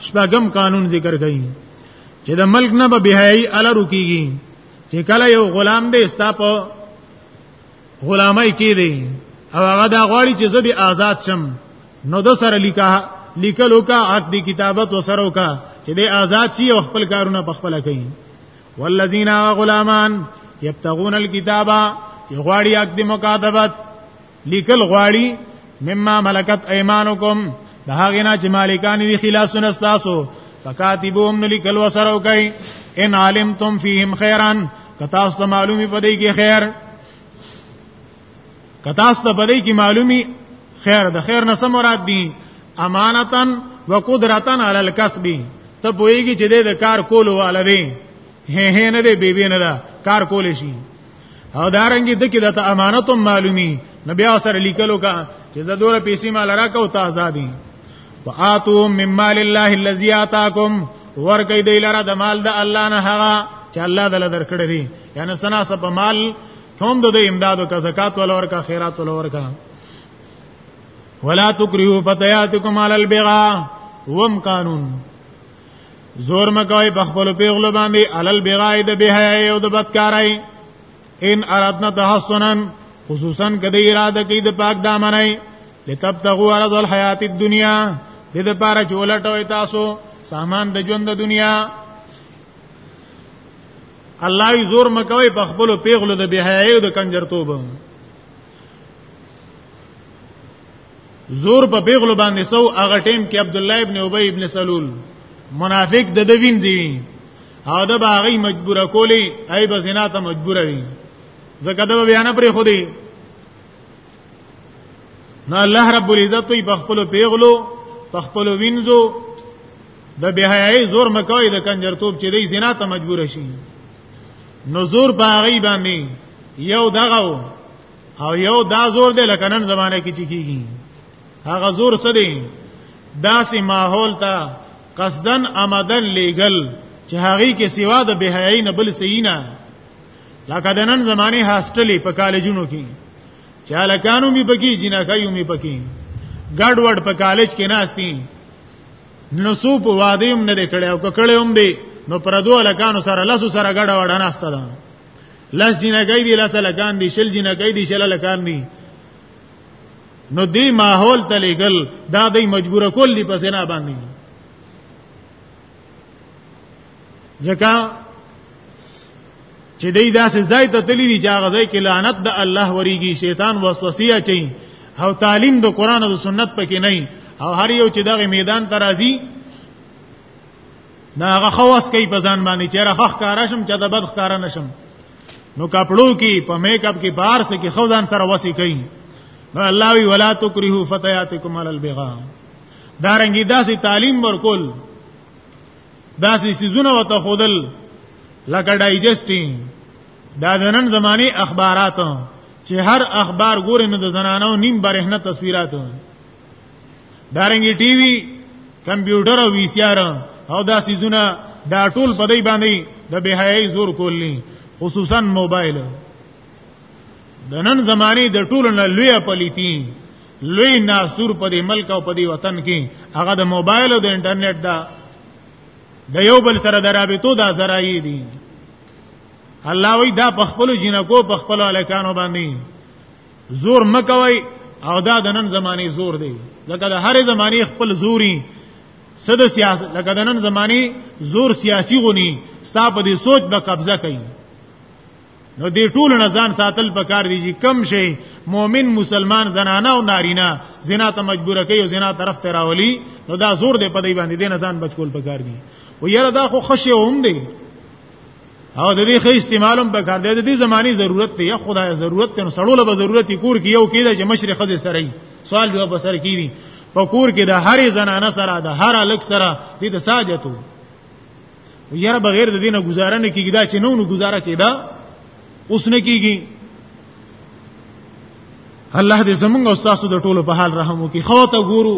شپږم قانون ذکر کړي چې د ملک نه به بهای الرو کیږي چې کله یو غلام دی ستا په غلامای کې دی او هغه دا غواړي چې زه دې آزاد شم نو د سره لیکه لیکلو کا عقد کتابت وسرو کا چې دې آزاد شي او خپل کارونه په خپل کوي والذین غلامان یبتغون الكتابا چې غواړي عقد مکاتبت لیکل غواړي مما ملکت ايمانکم دا هغه نه چې مالکان دي خلاصون استاسو فکاتبوهم لیکل وسره وکي ان علمتم فيهم خيرا کتا ست معلومي پدې کې خیر کتا ست پدې کې معلومي خیر د خیر نه سم مراد دي امانتن وقدرتن علی الکسب ته پوېږي چې د کار کولو والده هه هه نه دی بیبي نه دا کار کول شي او دارنګي د کې د امانت معلومي نبي سره لیکلو کا چې زدور پیسې مال راکاو ته آزادي واتوم مم مال الله الذي اتاكم ور کوي دی لره د مال د الله نه هغه چې الله دل درکړي دي یعنی سنا سب مال کوم د امداد او زکات ول ورکا خیرات ول ورکا ولا تکرهوا فتياتكم على البغاء وم قانون زور مکوي په خپل پیغلو باندې علل بغای د بهای او د بدکارای ان ارادنا تحسنا خصوصا کدی اراده کوي د پاک دامنای لتبتغوا عرض الحیات الدنیا د دې لپاره چې ولټوي تاسو سامان د ژوند د دنیا الله یې زور مکوي په خپل پیغلو د بهای او د کنجرتوب زور په پیغلو باندې سو هغه ټیم کې عبد الله ابن ابي ابن سلول منافق د دوین دی او د باغی مجبوره کولی ای به زنا ته مجبوره وي زکه دا بیان پرې خو دی نو الله رب العزت په خپل پیغلو په خپل وینځو د بهایي زور مکوې د کنجرتوب چې دی زنا ته مجبور شي نو زور باغی باندې یو دغه او یو دا زور دی لکه نن زمانه کې چې کیږي هغه زور څه دی داسې ماحول ته قصدن عمدن لیګل چې هغه کې سیوا د بهایي نه بل سینا لکه د نن زمانه هاستلې په کالجونو کې چا لکانو می پکی جنا کایو می پکی ګډ وډ په کالج کې ناشتي نو سو په واده هم نه کړي او کړي هم دی نو پردو لکانو سره لاسو سره ګډ وډ ناشته ده لاس جنګي دي لاس لکان دي شل جنګي دي شل لکان دي نو دی ماحول ته لګل دا دی مجبور کول دی پس نه باندې ځکه چې دی داسې ځای ته تللی دی چې هغه ځای کې لعنت د الله وریږي شیطان وسوسه چي او تعلیم د قران او سنت پکې نه او هر یو چې دغه میدان ته راځي دا هغه خواص کوي په ځان باندې چې راخ کارا شم چې د بد کارا نشم نو کپړو کې په میک اپ کې بار سه کې خو ځان سره وسی کوي نو الله وی ولا تکرهو فتياتکم علی البغاء دارنګي داسې تعلیم ورکول داسې سيزونه وته خودل لکه ډایجسټینګ دا د نن زماني اخبارات چې هر اخبار ګورې نو د زنانو نیم برهنه تصویرات دارنګي ټي وي کمپیوټر او وی سي ار او دا سيزونه دا ټول په دې باندې د بهایي زور کولی خصوصا موبایل د نن زمانه د ټولو نه لوی پلیتی لوی ناسور په دې ملک او په دې وطن کې هغه د موبایل او د انټرنیټ دا د یو بل سره د رابطو دا ذرایع دي الله وی دا په خپل جنکو په خپل الکانو باندې زور مکوي او دا د نن زماني زور دی ځکه د هر زماني خپل زوري صد سیاست لکه د نن زماني زور سیاسي غوني ستا په دې سوچ به قبضه کوي نو دې ټول نه ځان ساتل پکار دي چې کم شي مؤمن مسلمان زنانه او نارینه زنا ته مجبور کوي او زنا طرف ته راولي نو دا زور دې په دې باندې دې نه ځان بچول پکار دي و یره دا خو خشه هم دی او د دې خې استعمالم په کار دی د دې زماني ضرورت دی یا خدای ضرورت ته سړول به ضرورت کور کې یو کېده چې مشرق خزه سره ای سوال جواب سره کیږي په کور کې د هرې زنانه سره د هر الک سره د دې ساجتو یاره بغیر د دینه گزاره نه کیږي دا چې نو نو گزاره کیدا اوس نه کیږي الله دې زمونږ او تاسو د ټولو په حال رحم وکړي خو ته ګورو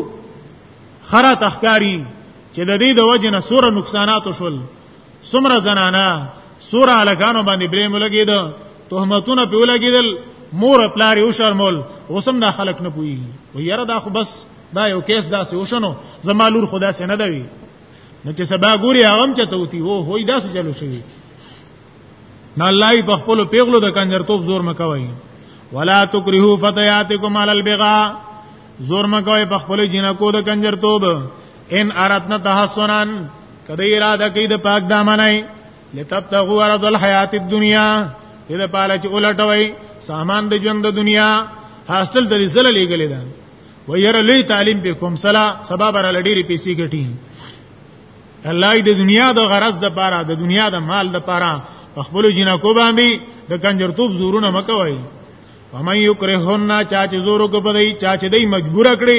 خره تخکاری چې د دې د وجه نه سور نقصانات شول سمره زنانا سور الکانو باندې بریم لګید تهمتونه په لګیدل مور پلار یو شرمول اوسم دا خلک نه پوي و یره دا خو بس دا یو کیس دا سه وشنو زمالور خدا سه نه دوي نو چې سبا ګوري هغه چته وتی وو هوی دا سه چلو شوی نه الله په خپل پیغلو د کنجرتوب زور مکوي ولا تکرهوا فتياتكم على البغاء زور مکوي په خپل جنکو د کنجرتوب ان اردنا تحسنا کدی اراده کوي د پاک دامنای لتبتغوا رضا الحیات الدنیا دې پاله چې ولټوي سامان د ژوند د دنیا حاصل د رسل لګلې ده و ير لوی تعلیم په کوم سلا سبب را لډيري پیسې ګټي الله دې دنیا د غرض د پاره د دنیا د مال د پاره خپل جنکو باندې د کنجرتوب زورونه مکوي ومن یکرهن چا چې زورو کو پدای چا چې دای مجبور کړي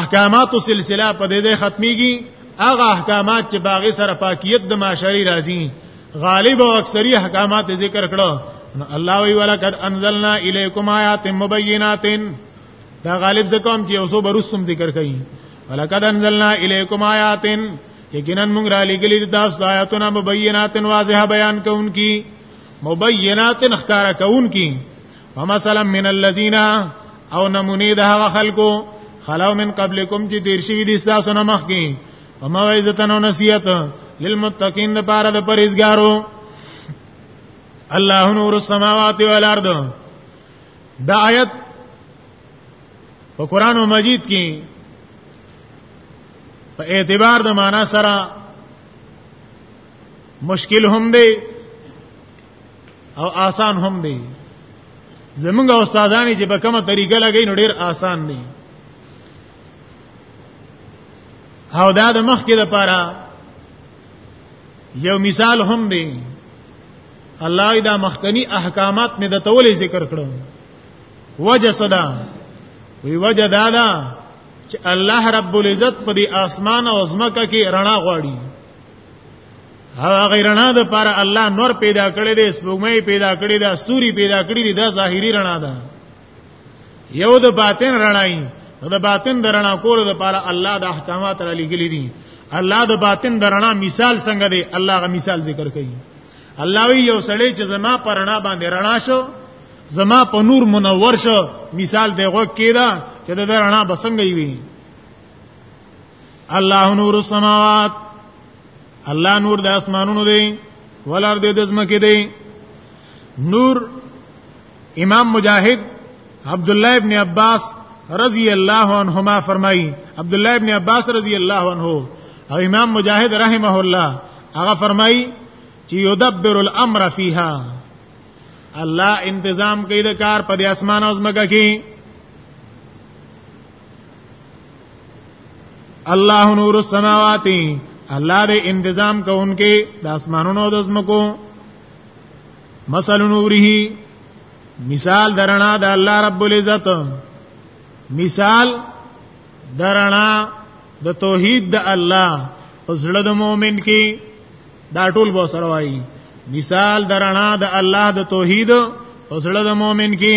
احکامات سلسله په دې ختميږي هغه احکامات چې باغې سره پاکیت د معاشري راځي غالب او اکثری احکامات ذکر کړو الله وی ولقد انزلنا الیکم آیات مبینات دا غالب زکم چې اوسو برستم ذکر کړي ولقد انزلنا الیکم آیات یقینا موږ را لګلې تاسو آیاتونه مبینات واضح بیان کوونکی مبینات اختار کوونکی فمثلا من الذين او نمونی ده هغه خلکو خلاو من قبلکم چې دیر شوی دي تاسو نه مخکې او موعظه او نصیحت للمتقین لپاره د پرهیزګارو الله نور السماوات والارض دا آیت په قران مجید کې په اعتبار د معنا سره مشکل هم دی او آسان هم دی زمونږ استادان چې په کومه طریقه لګی نو ډیر آسان دی او دا د مخ کې د پاره یو مثال هم دی الله دا مخکنی احکامات مې د تولې ذکر کړو وجه صدا وی وجه دا دا چې الله رب العزت په دې اسمان او زمکه کې رڼا غواړي هغه غیرنا د پر الله نور پیدا کړی دی سپوږمۍ پیدا کړی دا ستوري پیدا کړی دی دا ظاهری رڼا ده یو د باطن رڼای د باطن د رڼا کول د پر الله د احکامات را لګلی دي الله د باطن د رڼا مثال څنګه دی الله غ مثال ذکر کوي الله وی یو سړی چې زما پر رڼا باندې رڼا شو زما په نور منور شو مثال دی غو کېدا چې د رڼا بسنګ وي الله نور السماوات الله نور د اسمانونو دی ولر دې د زمکه دی نور امام مجاهد عبد الله ابن عباس رضی الله عنهما فرمایي عبد الله ابن عباس رضی الله عنه او امام مجاهد رحمه الله هغه فرمایي چې یدبر الامر فیها الله انتظام کوي د کار په اسمان او زمکه کې الله نور السماوات الله دې انتظام کوونکې د اسمانونو د زمکو مثل نوره مثال درنا د الله رب العزت مثال درنا د توحید د الله زړه د مؤمن کې دا ټول به سره وایي مثال درنا د الله د توحید او زړه د مؤمن کې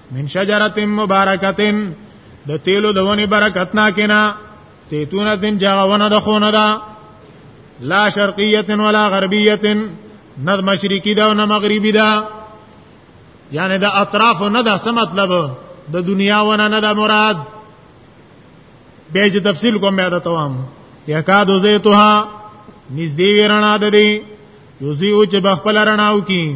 من شجرت مبارکتن د تیلو د ونی برکت نا کنا زیتونه دین جاونه د خونه دا لا شرقیه ولا غربیه نه مشرقی دا نه مغربی دا یعنی د اطراف نه دا څه مطلب د دنیا ونه نه دا مراد به چې تفصیل کوم بیا تمام یکاد زیتها نږدې ورنا د دې یوزیو چې بخپل رڼاو کی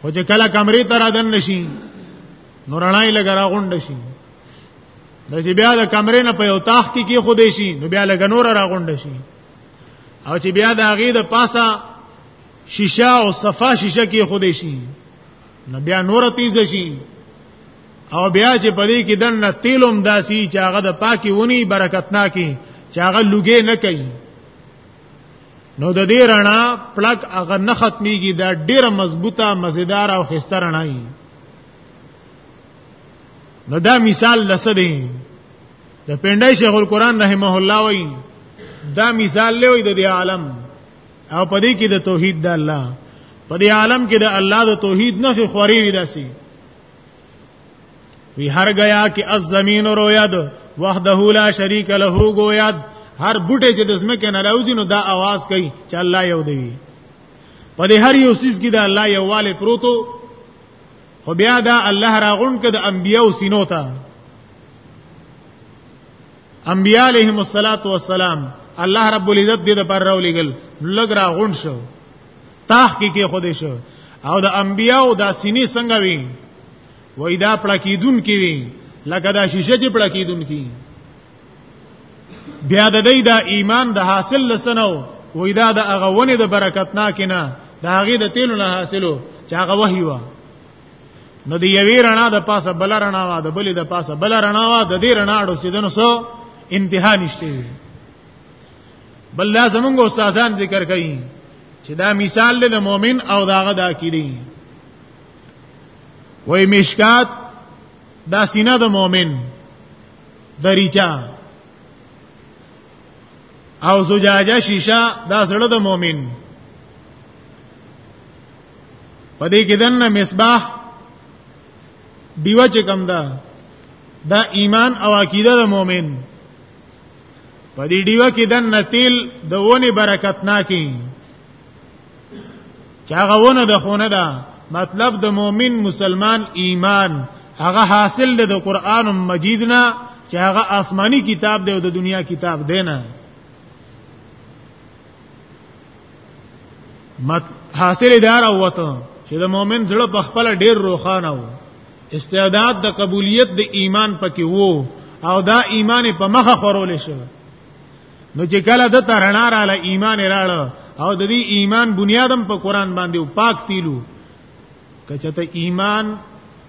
خو چې کله کمرې ته را دن نشي نو رڼای لګ را غونډ شي د چې بیا د کمرې نه په یو تاخ کې کې خو دې شي نو بیا لګ نور را غونډ شي او چې بیا د هغه د پاسه شیشه او صفا شیشه کې خو دې شي نو بیا نور تیز شي او بیا چې پدې کې دن نه تیلوم داسي چې هغه د پاکي ونی برکتناکي چې هغه لګې نه کوي نو د دې رڼا پلک هغه نه ختميږي دا ډیره مضبوطه مزیدار او خسته رڼا وي نو دا مثال لسه دی د پندای شیخ القرآن رحمه الله وی دا مثال لوي د دې عالم او پدې کې د توحید د الله پدې عالم کې د الله د توحید نه خوري وي داسي وی هر گیا کې الزمین روید وحده لا شریک له گوید هر بوټي چې د زمکه نه راوځي نو دا आवाज کوي چې الله یو دی په دې هر یو سیس کې دا الله یو والي پروتو خو بیا دا الله راغون کې د انبیو سینو ته انبیاء علیهم الصلاۃ والسلام الله رب العزت دې د پر راولېګل لګ راغون شو تحقیق خود شو او د انبیاو دا سینې څنګه وي وای دا پړه کیدون کی وي لکه دا شیشه چې پړه کیدون کی بیا د دې دا ایمان د حاصل لسنو وای دا د هغه ونې د برکت نه کینه دا هغه د تیلو نه حاصلو چې هغه وحی و نو دی یوی رڼا د پاسه بل رڼا وا د بلی د پاسه بل رڼا وا د دې رڼا اړو چې دنو سو انتها نشته بل دا زمونږ استادان ذکر کوي چې دا مثال له مؤمن او داغه دا کړي وای مشکات دا سینه د مؤمن دریچا او زجاجه شیشه دا زړه د مؤمن پدې کې دنه مصباح دیو چې کم ده دا ایمان او عقیده د مؤمن په دې دیو کې د نتیل د ونی برکت نه کی چې هغه ونه د خونه ده مطلب د مؤمن مسلمان ایمان هغه حاصل ده د قران مجید نه چې هغه آسمانی کتاب دی او د دنیا کتاب دی نه مت حاصل دار او وته چې د مؤمن زړه په خپل ډیر روخانه وو استعداد د قبولیت د ایمان پکې وو او دا ایمان په مخه خورول شو نو چې کله د ترنا را ل ایمان راړ او د دې ایمان بنیادم په قران باندې او پاک تیلو کچته ایمان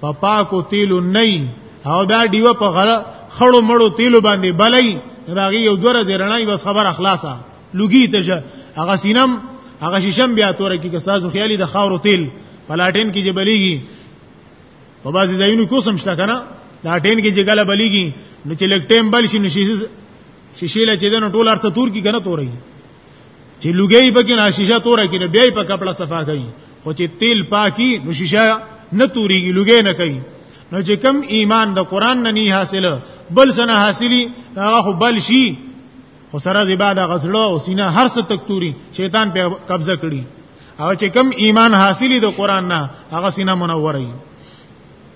په پاکو تیلو نه او دا دیو په غره خړو مړو تیلو باندې بلای راغي یو دوه ورځې رڼای بس خبر اخلاصا لګی ته هغه سینم هغه شیشم بیا تور کی که سازو خیالي د خاورو تیل پلاټین کې چې بلیږي په بازي ځایونو کو سمشتا کنه دا ټین کې چې ګله بلیږي نو چې لکټیم بل شي نو شیشه شیشه لچې دنه ټول ارته تور کی کنه توري چې لګي پکې نه شیشه توره کې نه بیا په کپڑا صفا کوي خو چې تیل پاکي نو شیشه نه توريږي لګي نه کوي نو چې کم ایمان د قران نه نه حاصله بل سنه حاصلی هغه خو بل شي خو سره د عبادت غسلو او سینه هر څه تکتوري شیطان په قبضه کړي او چې کم ایمان حاصلی د قران نه هغه سینه منوره